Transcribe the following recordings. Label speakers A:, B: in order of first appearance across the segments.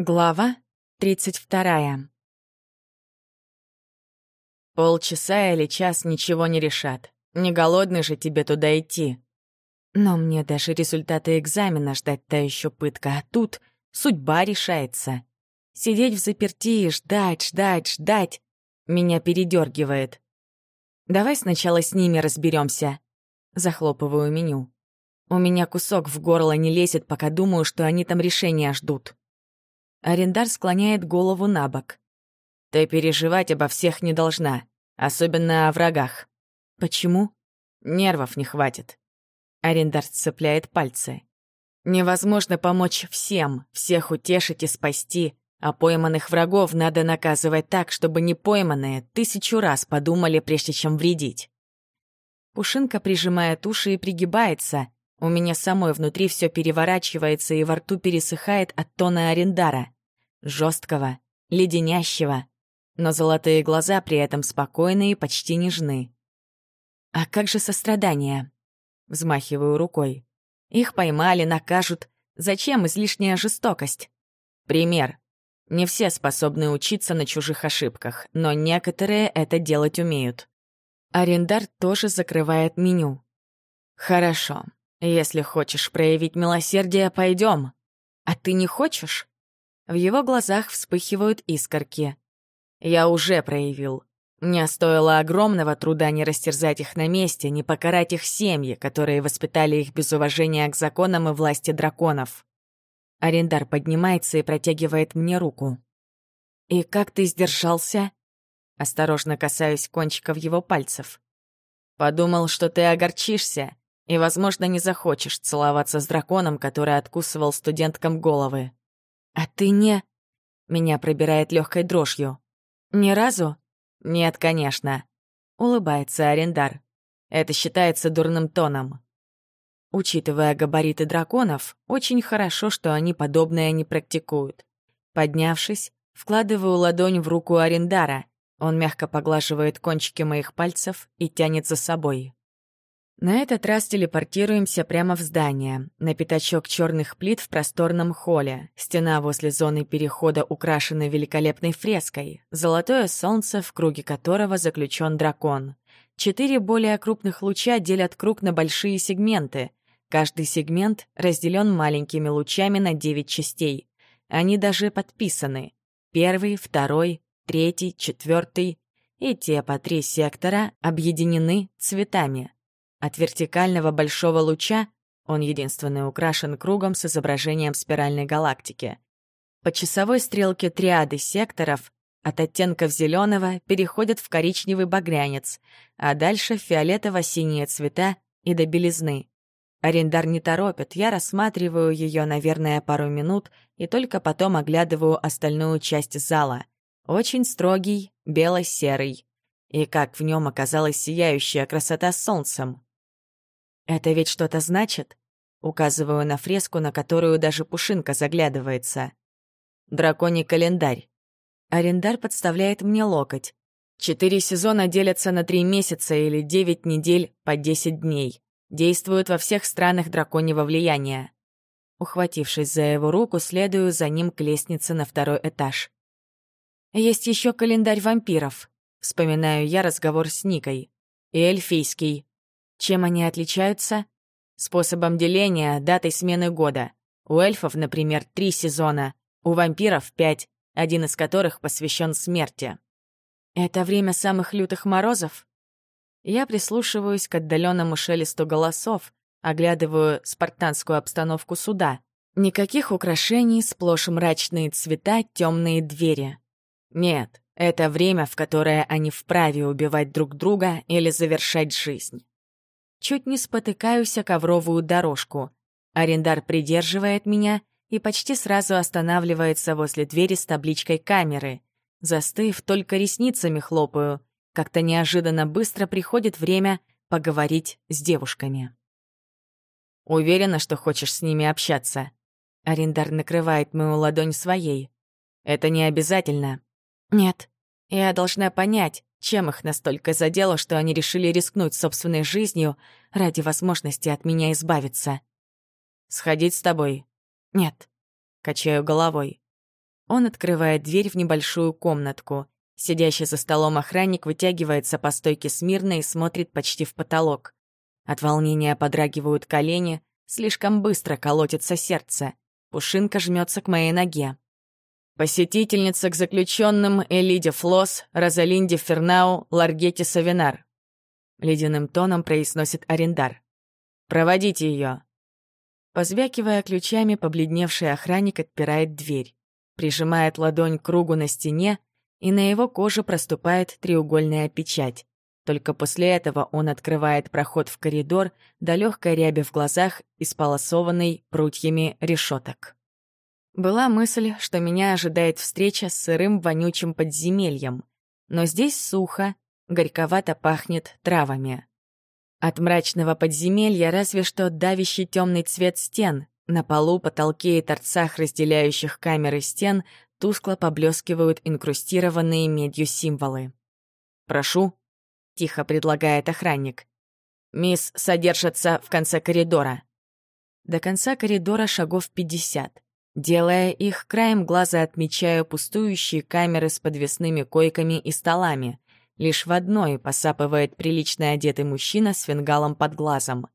A: Глава 32. Полчаса или час ничего не решат. Не голодный же тебе туда идти. Но мне даже результаты экзамена ждать та еще пытка, а тут судьба решается. Сидеть в заперти и ждать, ждать, ждать. Меня передергивает. Давай сначала с ними разберемся. Захлопываю меню. У меня кусок в горло не лезет, пока думаю, что они там решения ждут. Арендар склоняет голову на бок. «Ты переживать обо всех не должна, особенно о врагах». «Почему?» «Нервов не хватит». Арендар сцепляет пальцы. «Невозможно помочь всем, всех утешить и спасти, а пойманных врагов надо наказывать так, чтобы не пойманные тысячу раз подумали, прежде чем вредить». Пушинка прижимает уши и пригибается, у меня самой внутри все переворачивается и во рту пересыхает от тона арендара. жесткого, леденящего. Но золотые глаза при этом спокойны и почти нежны. «А как же сострадание?» Взмахиваю рукой. «Их поймали, накажут. Зачем излишняя жестокость?» Пример. Не все способны учиться на чужих ошибках, но некоторые это делать умеют. Арендар тоже закрывает меню. Хорошо. «Если хочешь проявить милосердие, пойдем. А ты не хочешь?» В его глазах вспыхивают искорки. «Я уже проявил. Мне стоило огромного труда не растерзать их на месте, не покарать их семьи, которые воспитали их без уважения к законам и власти драконов». Арендар поднимается и протягивает мне руку. «И как ты сдержался?» Осторожно касаюсь кончиков его пальцев. «Подумал, что ты огорчишься, и, возможно, не захочешь целоваться с драконом, который откусывал студенткам головы. А ты не... Меня пробирает легкой дрожью. Ни разу? Нет, конечно. Улыбается Арендар. Это считается дурным тоном. Учитывая габариты драконов, очень хорошо, что они подобное не практикуют. Поднявшись, вкладываю ладонь в руку Арендара. Он мягко поглаживает кончики моих пальцев и тянет за собой. На этот раз телепортируемся прямо в здание, на пятачок черных плит в просторном холле. Стена возле зоны перехода украшена великолепной фреской, золотое солнце, в круге которого заключен дракон. Четыре более крупных луча делят круг на большие сегменты. Каждый сегмент разделен маленькими лучами на девять частей. Они даже подписаны. Первый, второй, третий, четвертый и те по три сектора объединены цветами — от вертикального большого луча он единственный украшен кругом с изображением спиральной галактики. По часовой стрелке триады секторов от оттенков зеленого переходят в коричневый багрянец, а дальше фиолетово-синие цвета и до белизны. Арендар не торопит, я рассматриваю ее, наверное, пару минут и только потом оглядываю остальную часть зала. Очень строгий, бело-серый. И как в нем оказалась сияющая красота солнцем. «Это ведь что-то значит?» Указываю на фреску, на которую даже Пушинка заглядывается. «Драконий календарь». Арендар подставляет мне локоть. Четыре сезона делятся на три месяца или девять недель по десять дней. Действуют во всех странах драконьего влияния. Ухватившись за его руку, следую за ним к лестнице на второй этаж. Есть еще календарь вампиров. Вспоминаю я разговор с Никой. И эльфийский. Чем они отличаются? Способом деления, датой смены года. У эльфов, например, три сезона, у вампиров — пять, один из которых посвящен смерти. Это время самых лютых морозов? Я прислушиваюсь к отдаленному шелесту голосов, оглядываю спартанскую обстановку суда. Никаких украшений, сплошь мрачные цвета, темные двери. Нет, это время, в которое они вправе убивать друг друга или завершать жизнь. Чуть не спотыкаюсь о ковровую дорожку. Арендар придерживает меня и почти сразу останавливается возле двери с табличкой камеры. Застыв, только ресницами хлопаю. Как-то неожиданно быстро приходит время поговорить с девушками. «Уверена, что хочешь с ними общаться?» Арендар накрывает мою ладонь своей. «Это не обязательно». «Нет, я должна понять, чем их настолько задело, что они решили рискнуть собственной жизнью ради возможности от меня избавиться? Сходить с тобой? Нет. Качаю головой. Он открывает дверь в небольшую комнатку. Сидящий за столом охранник вытягивается по стойке смирно и смотрит почти в потолок. От волнения подрагивают колени, слишком быстро колотится сердце. Пушинка жмется к моей ноге. Посетительница к заключенным Элиде Флос, Розалинде Фернау, Ларгете Савинар. Ледяным тоном произносит арендар. «Проводите ее. Позвякивая ключами, побледневший охранник отпирает дверь, прижимает ладонь к кругу на стене, и на его коже проступает треугольная печать. Только после этого он открывает проход в коридор до легкой ряби в глазах, исполосованной прутьями решеток. Была мысль, что меня ожидает встреча с сырым вонючим подземельем, но здесь сухо, горьковато пахнет травами. От мрачного подземелья разве что давящий темный цвет стен. На полу, потолке и торцах, разделяющих камеры стен, тускло поблескивают инкрустированные медью символы. «Прошу», — тихо предлагает охранник. «Мисс содержится в конце коридора». До конца коридора шагов пятьдесят. Делая их, краем глаза отмечаю пустующие камеры с подвесными койками и столами. Лишь в одной посапывает прилично одетый мужчина с фингалом под глазом.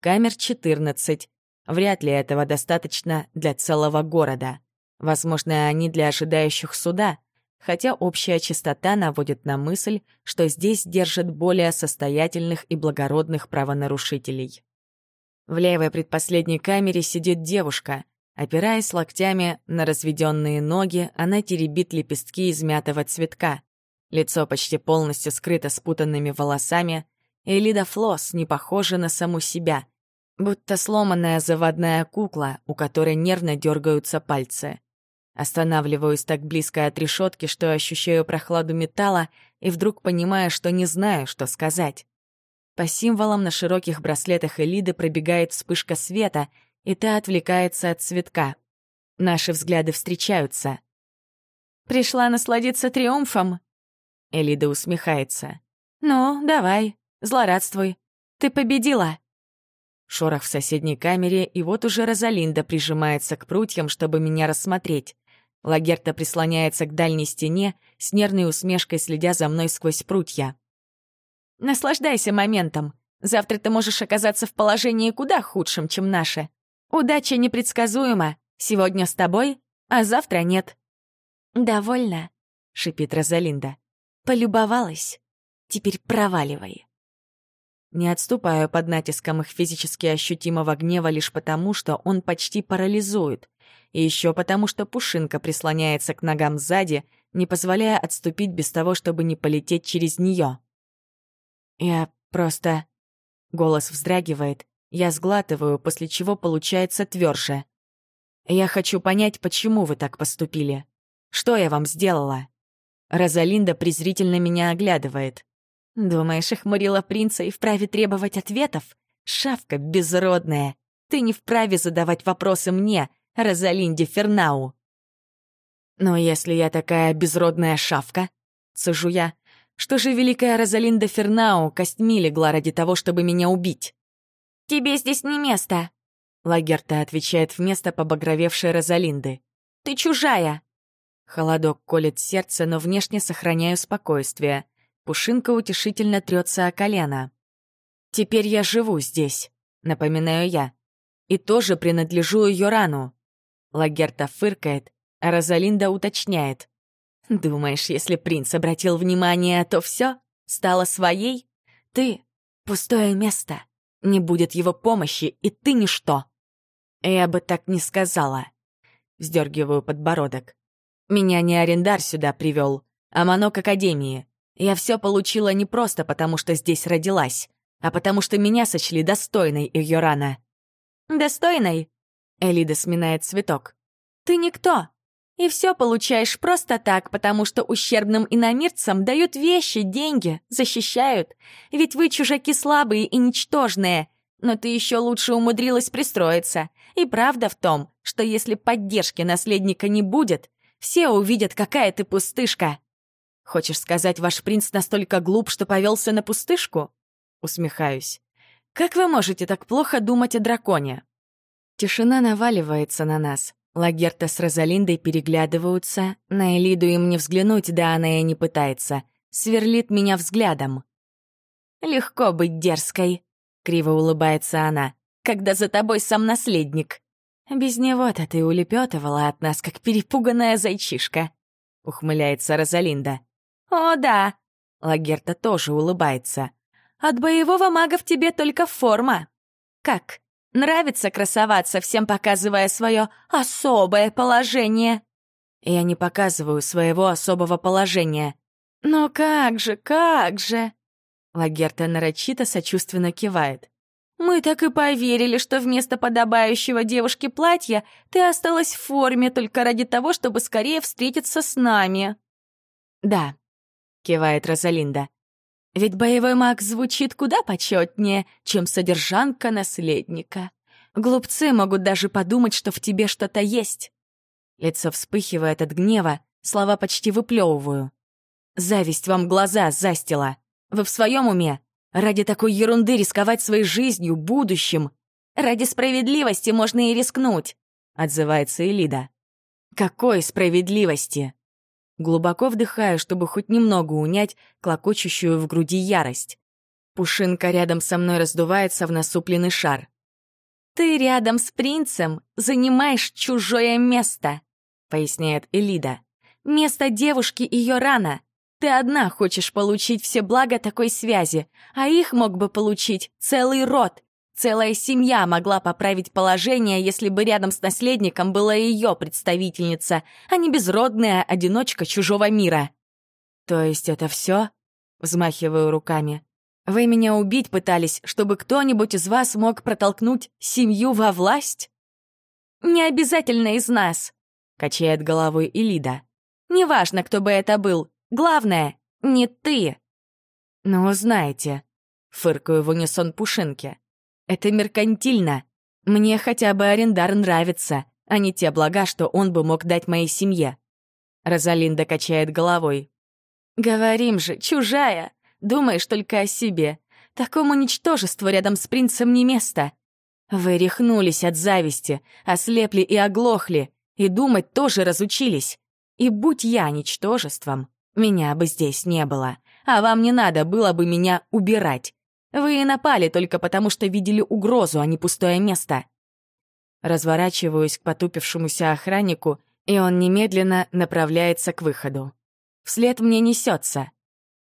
A: Камер 14. Вряд ли этого достаточно для целого города. Возможно, они для ожидающих суда, хотя общая чистота наводит на мысль, что здесь держат более состоятельных и благородных правонарушителей. В левой предпоследней камере сидит девушка — Опираясь локтями на разведенные ноги, она теребит лепестки измятого цветка. Лицо почти полностью скрыто спутанными волосами. Элида Флосс не похожа на саму себя, будто сломанная заводная кукла, у которой нервно дергаются пальцы. Останавливаюсь так близко от решетки, что ощущаю прохладу металла и вдруг понимаю, что не знаю, что сказать. По символам на широких браслетах Элиды пробегает вспышка света — и та отвлекается от цветка. Наши взгляды встречаются. «Пришла насладиться триумфом?» Элида усмехается. «Ну, давай, злорадствуй. Ты победила!» Шорох в соседней камере, и вот уже Розалинда прижимается к прутьям, чтобы меня рассмотреть. Лагерта прислоняется к дальней стене, с нервной усмешкой следя за мной сквозь прутья. «Наслаждайся моментом. Завтра ты можешь оказаться в положении куда худшем, чем наше. Удача непредсказуема. Сегодня с тобой, а завтра нет». «Довольно», — шипит Розалинда. «Полюбовалась. Теперь проваливай». Не отступаю под натиском их физически ощутимого гнева лишь потому, что он почти парализует. И еще потому, что Пушинка прислоняется к ногам сзади, не позволяя отступить без того, чтобы не полететь через нее. «Я просто...» Голос вздрагивает, я сглатываю, после чего получается тверже. Я хочу понять, почему вы так поступили. Что я вам сделала? Розалинда презрительно меня оглядывает. Думаешь, охмурила принца и вправе требовать ответов? Шавка безродная. Ты не вправе задавать вопросы мне, Розалинде Фернау. Но если я такая безродная шавка, сажу я, что же великая Розалинда Фернау костьми легла ради того, чтобы меня убить? «Тебе здесь не место!» Лагерта отвечает вместо побагровевшей Розалинды. «Ты чужая!» Холодок колет сердце, но внешне сохраняю спокойствие. Пушинка утешительно трется о колено. «Теперь я живу здесь», — напоминаю я. «И тоже принадлежу ее рану». Лагерта фыркает, а Розалинда уточняет. «Думаешь, если принц обратил внимание, то все стало своей? Ты — пустое место». Не будет его помощи, и ты ничто. Я бы так не сказала. Вздергиваю подбородок. Меня не арендар сюда привел, а манок Академии. Я все получила не просто потому, что здесь родилась, а потому что меня сочли достойной Йорана. «Достойной?» Элида сминает цветок. «Ты никто. И все получаешь просто так, потому что ущербным иномирцам дают вещи, деньги, защищают. Ведь вы чужаки слабые и ничтожные. Но ты еще лучше умудрилась пристроиться. И правда в том, что если поддержки наследника не будет, все увидят, какая ты пустышка. Хочешь сказать, ваш принц настолько глуп, что повелся на пустышку? Усмехаюсь. Как вы можете так плохо думать о драконе? Тишина наваливается на нас. Лагерта с Розалиндой переглядываются, на Элиду им не взглянуть, да она и не пытается. Сверлит меня взглядом. «Легко быть дерзкой», — криво улыбается она, «когда за тобой сам наследник». «Без него-то ты улепетывала от нас, как перепуганная зайчишка», — ухмыляется Розалинда. «О, да», — Лагерта тоже улыбается. «От боевого мага в тебе только форма». «Как? Нравится красоваться, всем показывая свое особое положение?» «Я не показываю своего особого положения». «Но как же, как же?» Лагерта нарочито сочувственно кивает. «Мы так и поверили, что вместо подобающего девушке платья ты осталась в форме только ради того, чтобы скорее встретиться с нами». «Да», — кивает Розалинда. «Ведь боевой маг звучит куда почетнее, чем содержанка наследника. Глупцы могут даже подумать, что в тебе что-то есть». Лицо вспыхивает от гнева, слова почти выплевываю. «Зависть вам глаза застила. Вы в своем уме? Ради такой ерунды рисковать своей жизнью, будущим. Ради справедливости можно и рискнуть, отзывается Элида. Какой справедливости? Глубоко вдыхаю, чтобы хоть немного унять клокочущую в груди ярость. Пушинка рядом со мной раздувается в насупленный шар. «Ты рядом с принцем занимаешь чужое место», — поясняет Элида. «Место девушки ее рана. Ты одна хочешь получить все блага такой связи, а их мог бы получить целый род. Целая семья могла поправить положение, если бы рядом с наследником была ее представительница, а не безродная одиночка чужого мира. То есть это все? Взмахиваю руками. Вы меня убить пытались, чтобы кто-нибудь из вас мог протолкнуть семью во власть? Не обязательно из нас, качает головой Элида. Неважно, кто бы это был, Главное, не ты!» «Ну, знаете», — фыркаю в унисон Пушинки, «это меркантильно. Мне хотя бы арендар нравится, а не те блага, что он бы мог дать моей семье». Розалинда качает головой. «Говорим же, чужая! Думаешь только о себе. Такому ничтожеству рядом с принцем не место. Вы рехнулись от зависти, ослепли и оглохли, и думать тоже разучились. И будь я ничтожеством, меня бы здесь не было, а вам не надо было бы меня убирать. Вы и напали только потому, что видели угрозу, а не пустое место. Разворачиваюсь к потупившемуся охраннику, и он немедленно направляется к выходу. Вслед мне несется.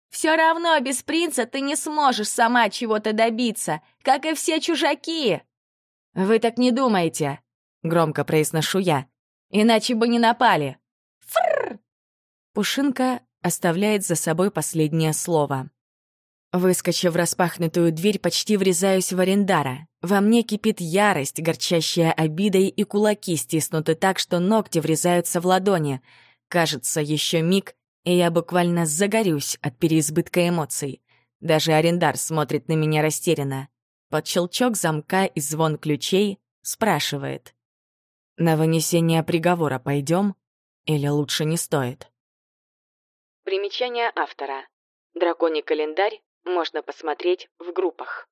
A: «Все равно без принца ты не сможешь сама чего-то добиться, как и все чужаки!» «Вы так не думаете?» — громко произношу я. «Иначе бы не напали!» «Фрррр!» Пушинка оставляет за собой последнее слово. Выскочив в распахнутую дверь, почти врезаюсь в арендара. Во мне кипит ярость, горчащая обидой, и кулаки стиснуты так, что ногти врезаются в ладони. Кажется, еще миг, и я буквально загорюсь от переизбытка эмоций. Даже арендар смотрит на меня растерянно. Под щелчок замка и звон ключей спрашивает. «На вынесение приговора пойдем? Или лучше не стоит?»
B: Примечание автора. Драконий календарь можно посмотреть в группах.